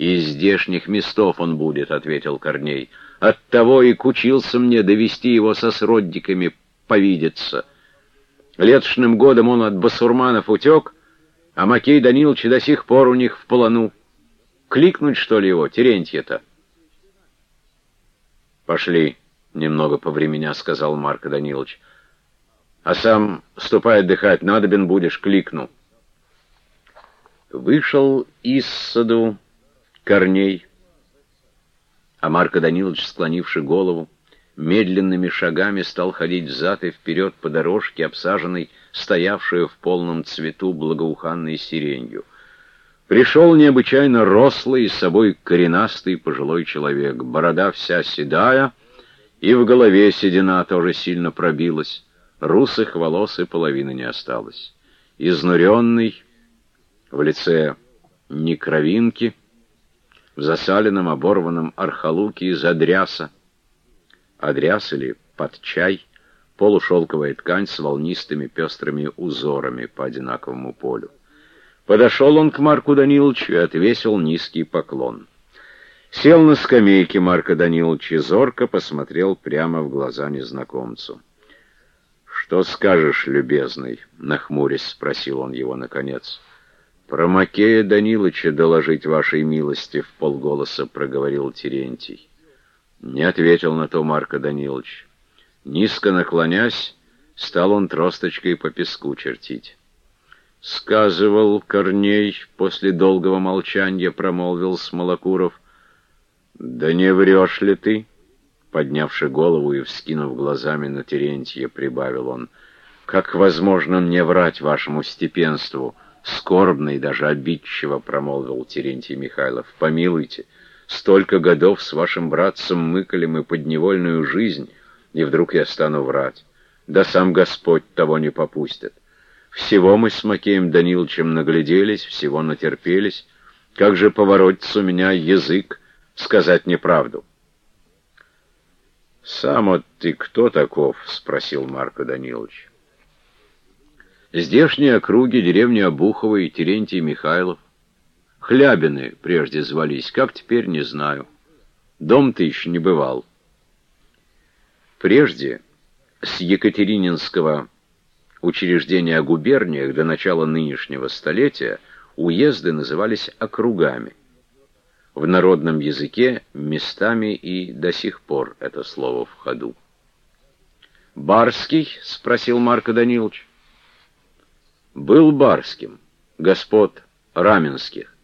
«Из здешних местов он будет», — ответил Корней. «Оттого и кучился мне довести его со сродниками повидеться. Летошным годом он от басурманов утек, а Макей Данилович до сих пор у них в полону. Кликнуть, что ли, его, Терентья-то?» «Пошли», — немного повременя сказал Марко Данилович. «А сам ступай отдыхать, надобен будешь, кликну». Вышел из саду Корней, а Марко Данилович, склонивший голову, медленными шагами стал ходить взад и вперед по дорожке, обсаженной, стоявшую в полном цвету благоуханной сиренью. Пришел необычайно рослый, с собой коренастый пожилой человек, борода вся седая, и в голове седина тоже сильно пробилась, русых волос и половины не осталось. Изнуренный, в лице ни кровинки, в засаленном оборванном архалуке из адряса. Адряс или под чай — полушелковая ткань с волнистыми пестрыми узорами по одинаковому полю. Подошел он к Марку Даниловичу и отвесил низкий поклон. Сел на скамейке Марка Данилович зорко посмотрел прямо в глаза незнакомцу. «Что скажешь, любезный?» — нахмурясь спросил он его наконец. «Про Макея Данилыча доложить вашей милости», — в полголоса проговорил Терентий. Не ответил на то Марко Данилович. Низко наклонясь, стал он тросточкой по песку чертить. «Сказывал Корней», — после долгого молчания промолвил Смолокуров. «Да не врешь ли ты?» Поднявши голову и вскинув глазами на Терентья, прибавил он. «Как возможно мне врать вашему степенству?» Скорбно и даже обидчиво промолвил Терентий Михайлов. «Помилуйте, столько годов с вашим братцем мыкали мы подневольную жизнь, и вдруг я стану врать. Да сам Господь того не попустит. Всего мы с Макеем Даниловичем нагляделись, всего натерпелись. Как же поворотится у меня язык сказать неправду?» «Сам вот ты кто таков?» — спросил Марко Данилович. Здешние округи, деревни Обухова и Терентий Михайлов. Хлябины прежде звались, как теперь, не знаю. Дом ты еще не бывал. Прежде с Екатерининского учреждения о губерниях до начала нынешнего столетия уезды назывались округами. В народном языке местами и до сих пор это слово в ходу. «Барский?» — спросил Марко Данилович был барским, господ Раменских,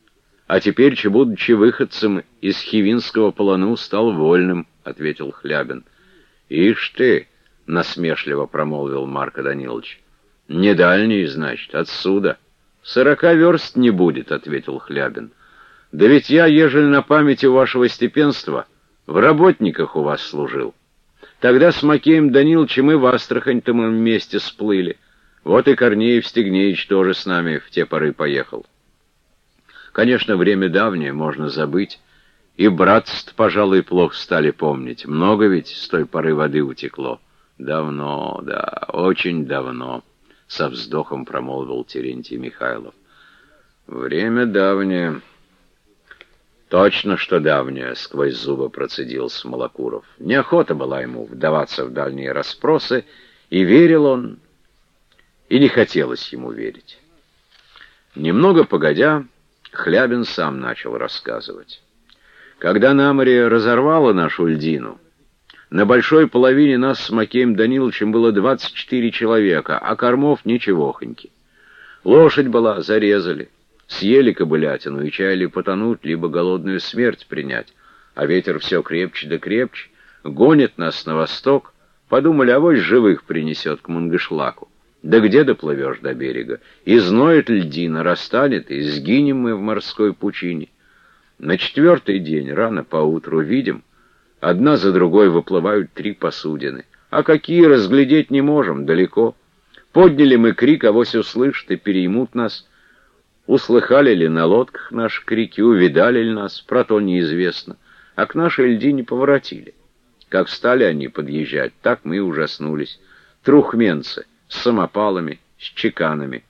а теперь, будучи выходцем из Хивинского полону, стал вольным, — ответил Хлябин. — Ишь ты, — насмешливо промолвил Марко Данилович, — не дальний, значит, отсюда. Сорока верст не будет, — ответил Хлябин. — Да ведь я, ежели на памяти вашего степенства, в работниках у вас служил. Тогда с Макеем Даниловичем и в Астрахань-то мы вместе сплыли. Вот и Корнеев Стегнеевич тоже с нами в те поры поехал. Конечно, время давнее, можно забыть. И братств, пожалуй, плохо стали помнить. Много ведь с той поры воды утекло. Давно, да, очень давно, — со вздохом промолвил Терентий Михайлов. Время давнее. Точно, что давнее, — сквозь зубы процедил Смолокуров. Неохота была ему вдаваться в дальние расспросы, и верил он, и не хотелось ему верить. Немного погодя, Хлябин сам начал рассказывать. Когда на море разорвало нашу льдину, на большой половине нас с Макеем Даниловичем было 24 человека, а кормов ничегохоньки. Лошадь была, зарезали, съели кобылятину и чаяли потонуть, либо голодную смерть принять, а ветер все крепче да крепче, гонит нас на восток, подумали, авось живых принесет к Мунгышлаку. Да где доплывешь до берега? Изноет льдина, растанет, и сгинем мы в морской пучине. На четвертый день, рано поутру, видим, одна за другой выплывают три посудины. А какие, разглядеть не можем, далеко. Подняли мы крик, авось услышат и переймут нас. Услыхали ли на лодках наши крики, увидали ли нас, про то неизвестно. А к нашей льдине поворотили. Как стали они подъезжать, так мы и ужаснулись. Трухменцы — самопалами, с чеканами.